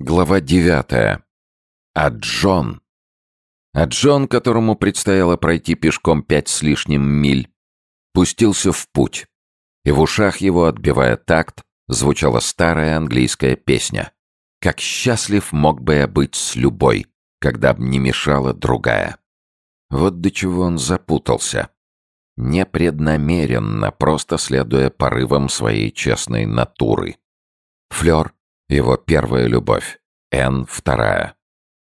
Глава девятая. А Джон. А Джон, которому предстояло пройти пешком пять с лишним миль, пустился в путь. И в ушах его, отбивая такт, звучала старая английская песня. «Как счастлив мог бы я быть с любой, когда б не мешала другая». Вот до чего он запутался. Непреднамеренно, просто следуя порывам своей честной натуры. Флёр его первая любовь, Н вторая.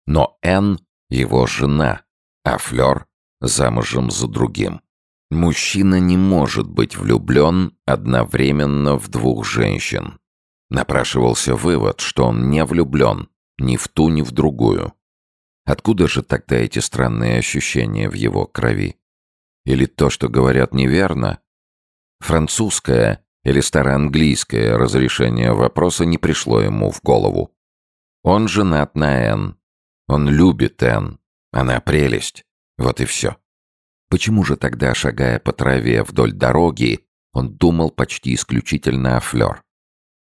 Но Н его жена, а Флёр замужем за другим. Мужчина не может быть влюблен одновременно в двух женщин. Напрашивался вывод, что он не влюблен ни в ту, ни в другую. Откуда же тогда эти странные ощущения в его крови? Или то, что говорят неверно? Французская или староанглийское разрешение вопроса не пришло ему в голову. Он женат на Энн. Он любит Энн. Она прелесть. Вот и все. Почему же тогда, шагая по траве вдоль дороги, он думал почти исключительно о Флёр?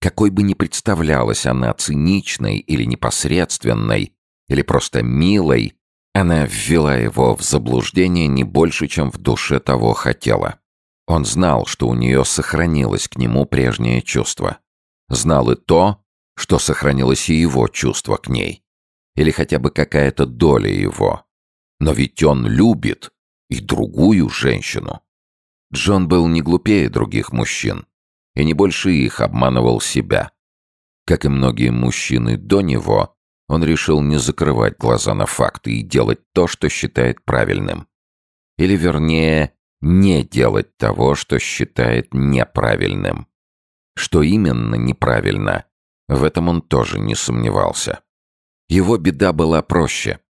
Какой бы ни представлялась она циничной или непосредственной, или просто милой, она ввела его в заблуждение не больше, чем в душе того хотела. Он знал, что у нее сохранилось к нему прежнее чувство. Знал и то, что сохранилось и его чувство к ней. Или хотя бы какая-то доля его. Но ведь он любит и другую женщину. Джон был не глупее других мужчин и не больше их обманывал себя. Как и многие мужчины до него, он решил не закрывать глаза на факты и делать то, что считает правильным. Или, вернее, не делать того, что считает неправильным. Что именно неправильно, в этом он тоже не сомневался. Его беда была проще.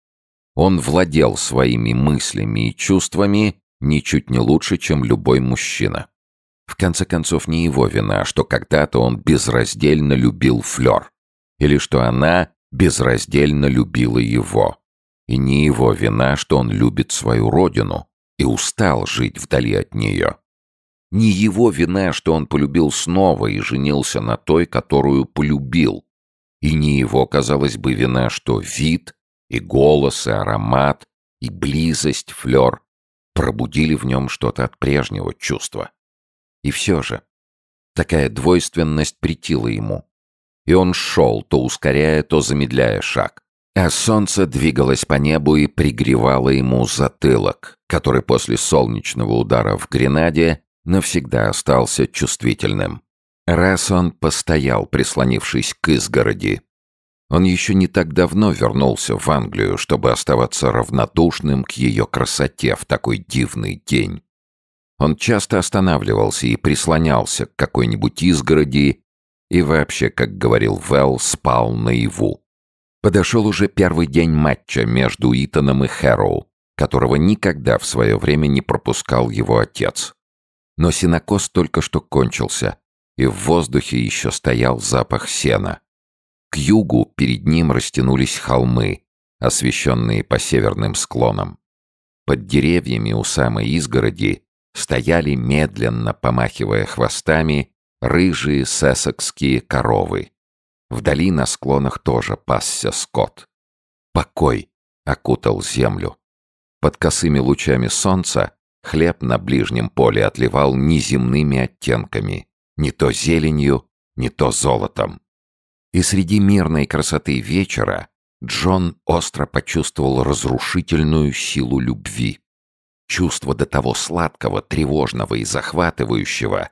Он владел своими мыслями и чувствами ничуть не лучше, чем любой мужчина. В конце концов, не его вина, что когда-то он безраздельно любил Флёр. Или что она безраздельно любила его. И не его вина, что он любит свою родину и устал жить вдали от нее. Не его вина, что он полюбил снова и женился на той, которую полюбил. И не его, казалось бы, вина, что вид и голос, и аромат, и близость флер пробудили в нем что-то от прежнего чувства. И все же, такая двойственность притила ему. И он шел, то ускоряя, то замедляя шаг. А солнце двигалось по небу и пригревало ему затылок, который после солнечного удара в Гренаде навсегда остался чувствительным. Раз он постоял, прислонившись к изгороди. Он еще не так давно вернулся в Англию, чтобы оставаться равнодушным к ее красоте в такой дивный день. Он часто останавливался и прислонялся к какой-нибудь изгороди и вообще, как говорил Вэл, спал наяву. Подошел уже первый день матча между Итаном и Хэроу, которого никогда в свое время не пропускал его отец. Но синокос только что кончился, и в воздухе еще стоял запах сена. К югу перед ним растянулись холмы, освещенные по северным склонам. Под деревьями у самой изгороди стояли, медленно помахивая хвостами, рыжие сессекские коровы. Вдали на склонах тоже пасся скот. Покой окутал землю. Под косыми лучами солнца хлеб на ближнем поле отливал неземными оттенками, не то зеленью, не то золотом. И среди мирной красоты вечера Джон остро почувствовал разрушительную силу любви. Чувство до того сладкого, тревожного и захватывающего,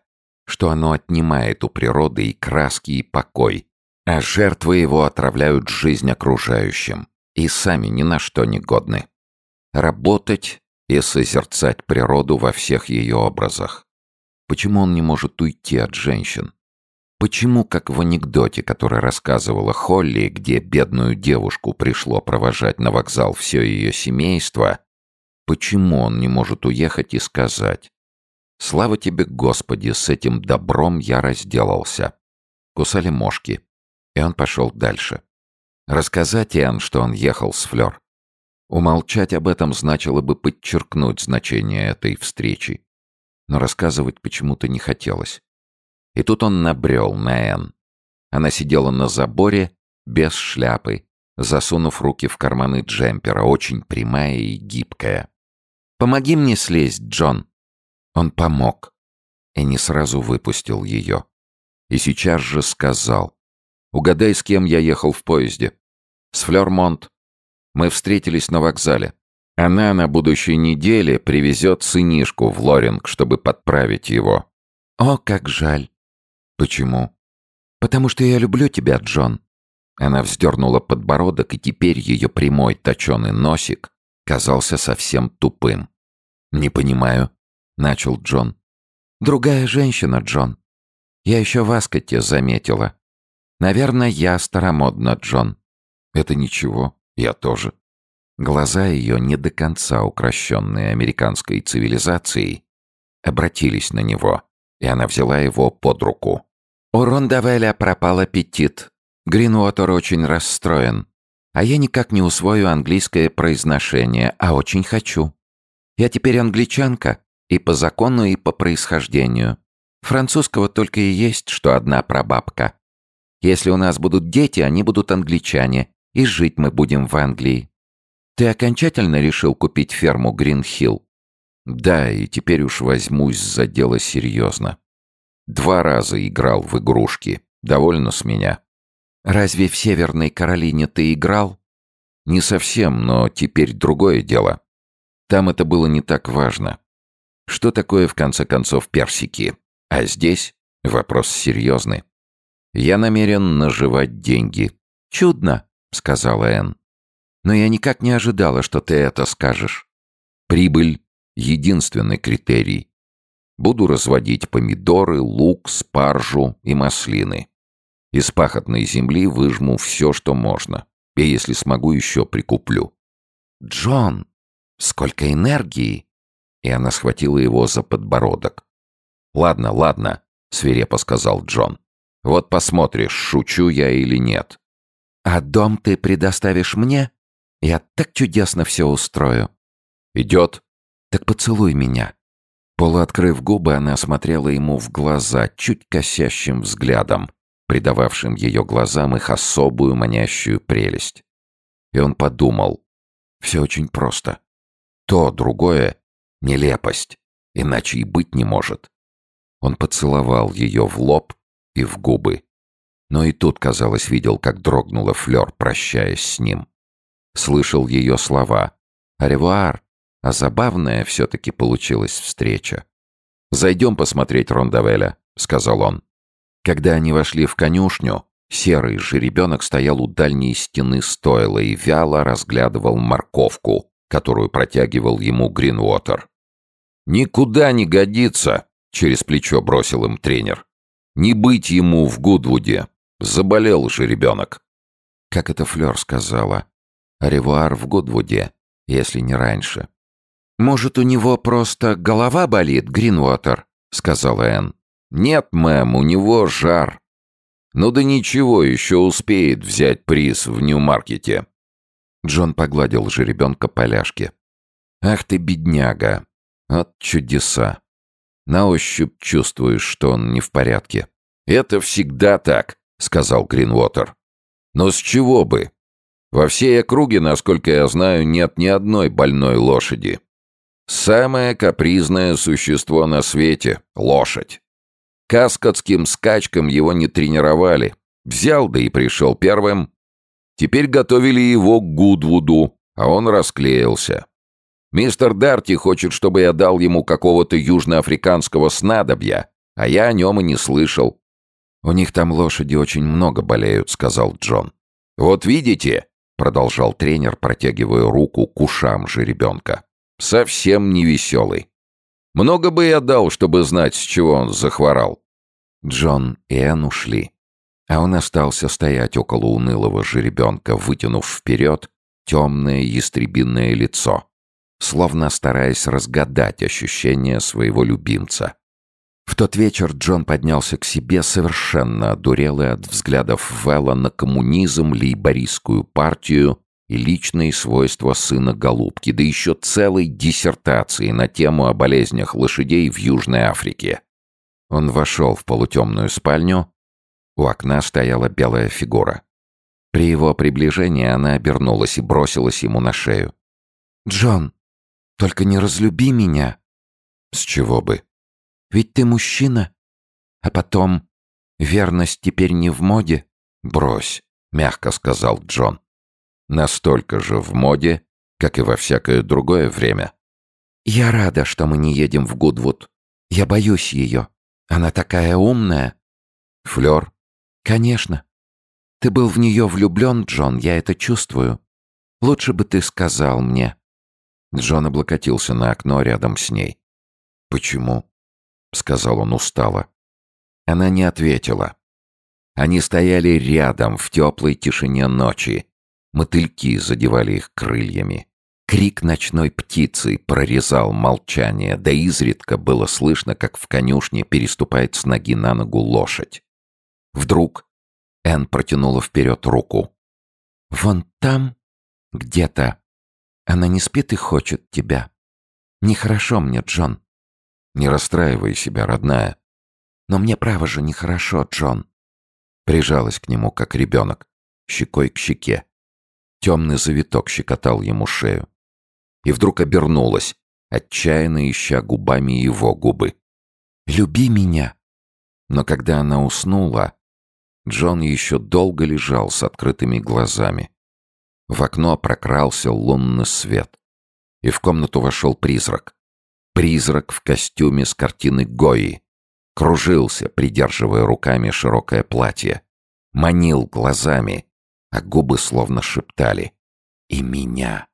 что оно отнимает у природы и краски, и покой, а жертвы его отравляют жизнь окружающим и сами ни на что не годны. Работать и созерцать природу во всех ее образах. Почему он не может уйти от женщин? Почему, как в анекдоте, который рассказывала Холли, где бедную девушку пришло провожать на вокзал все ее семейство, почему он не может уехать и сказать «Слава тебе, Господи, с этим добром я разделался». Кусали мошки, и он пошел дальше. Рассказать Иоанн, что он ехал с Флёр. Умолчать об этом значило бы подчеркнуть значение этой встречи. Но рассказывать почему-то не хотелось. И тут он набрел на Энн. Она сидела на заборе без шляпы, засунув руки в карманы джемпера, очень прямая и гибкая. «Помоги мне слезть, Джон!» Он помог и не сразу выпустил ее. И сейчас же сказал. «Угадай, с кем я ехал в поезде?» «С Флермонт. Мы встретились на вокзале. Она на будущей неделе привезет сынишку в Лоринг, чтобы подправить его». «О, как жаль!» «Почему?» «Потому что я люблю тебя, Джон». Она вздернула подбородок, и теперь ее прямой точеный носик казался совсем тупым. «Не понимаю», — начал Джон. «Другая женщина, Джон. Я еще в Аскоте заметила. Наверное, я старомодна, Джон». «Это ничего, я тоже». Глаза ее, не до конца укращенные американской цивилизацией, обратились на него, и она взяла его под руку. У Рондавеля пропал аппетит. Гринуотер очень расстроен. А я никак не усвою английское произношение, а очень хочу. Я теперь англичанка, и по закону, и по происхождению. Французского только и есть, что одна прабабка. Если у нас будут дети, они будут англичане, и жить мы будем в Англии. Ты окончательно решил купить ферму Гринхилл? Да, и теперь уж возьмусь за дело серьезно. Два раза играл в игрушки. Довольно с меня. Разве в Северной Каролине ты играл? Не совсем, но теперь другое дело. Там это было не так важно. Что такое, в конце концов, персики? А здесь вопрос серьезный. Я намерен наживать деньги. Чудно, сказала Энн. Но я никак не ожидала, что ты это скажешь. Прибыль — единственный критерий. Буду разводить помидоры, лук, спаржу и маслины. Из пахотной земли выжму все, что можно. И если смогу, еще прикуплю. «Джон, сколько энергии!» И она схватила его за подбородок. «Ладно, ладно», — свирепо сказал Джон. «Вот посмотришь, шучу я или нет». «А дом ты предоставишь мне?» Я так чудесно все устрою. Идет? Так поцелуй меня. Полуоткрыв губы, она смотрела ему в глаза чуть косящим взглядом, придававшим ее глазам их особую манящую прелесть. И он подумал, все очень просто. То, другое — нелепость, иначе и быть не может. Он поцеловал ее в лоб и в губы. Но и тут, казалось, видел, как дрогнула Флёр, прощаясь с ним слышал ее слова. «Аревуар!» А забавная все-таки получилась встреча. «Зайдем посмотреть Рондавеля», — сказал он. Когда они вошли в конюшню, серый жеребенок стоял у дальней стены стойла и вяло разглядывал морковку, которую протягивал ему Гринвотер. «Никуда не годится!» — через плечо бросил им тренер. «Не быть ему в Гудвуде! Заболел жеребенок!» Как это Флёр сказала, Ревуар в Гудвуде, если не раньше. «Может, у него просто голова болит, Гринвотер?» — сказала Энн. «Нет, мэм, у него жар». «Ну да ничего, еще успеет взять приз в Нью-Маркете». Джон погладил жеребенка поляшки. «Ах ты, бедняга! От чудеса! На ощупь чувствуешь, что он не в порядке». «Это всегда так», — сказал Гринвотер. «Но с чего бы? Во всей округе, насколько я знаю, нет ни одной больной лошади. Самое капризное существо на свете — лошадь. Каскадским скачкам его не тренировали. Взял, да и пришел первым. Теперь готовили его к Гудвуду, а он расклеился. Мистер Дарти хочет, чтобы я дал ему какого-то южноафриканского снадобья, а я о нем и не слышал. «У них там лошади очень много болеют», — сказал Джон. «Вот видите, продолжал тренер, протягивая руку к ушам жеребенка. «Совсем не веселый. Много бы я дал, чтобы знать, с чего он захворал». Джон и Энн ушли, а он остался стоять около унылого жеребенка, вытянув вперед темное ястребиное лицо, словно стараясь разгадать ощущения своего любимца. В тот вечер Джон поднялся к себе совершенно одурелый от взглядов Вэлла на коммунизм, лейбористскую партию и личные свойства сына Голубки, да еще целой диссертации на тему о болезнях лошадей в Южной Африке. Он вошел в полутемную спальню. У окна стояла белая фигура. При его приближении она обернулась и бросилась ему на шею. «Джон, только не разлюби меня!» «С чего бы?» «Ведь ты мужчина. А потом, верность теперь не в моде?» «Брось», — мягко сказал Джон. «Настолько же в моде, как и во всякое другое время». «Я рада, что мы не едем в Гудвуд. Я боюсь ее. Она такая умная». «Флёр?» «Конечно. Ты был в нее влюблен, Джон, я это чувствую. Лучше бы ты сказал мне». Джон облокотился на окно рядом с ней. «Почему?» — сказал он устало. Она не ответила. Они стояли рядом в теплой тишине ночи. Мотыльки задевали их крыльями. Крик ночной птицы прорезал молчание, да изредка было слышно, как в конюшне переступает с ноги на ногу лошадь. Вдруг Энн протянула вперед руку. «Вон там, где-то, она не спит и хочет тебя. Нехорошо мне, Джон». «Не расстраивай себя, родная». «Но мне право же нехорошо, Джон». Прижалась к нему, как ребенок, щекой к щеке. Темный завиток щекотал ему шею и вдруг обернулась, отчаянно ища губами его губы. «Люби меня!» Но когда она уснула, Джон еще долго лежал с открытыми глазами. В окно прокрался лунный свет, и в комнату вошел призрак. Призрак в костюме с картины Гои. Кружился, придерживая руками широкое платье. Манил глазами, а губы словно шептали «И меня!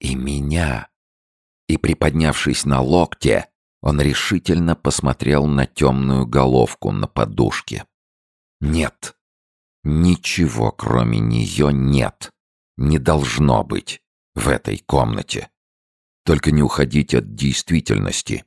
И меня!» И, приподнявшись на локте, он решительно посмотрел на темную головку на подушке. «Нет. Ничего, кроме нее, нет. Не должно быть в этой комнате. Только не уходить от действительности.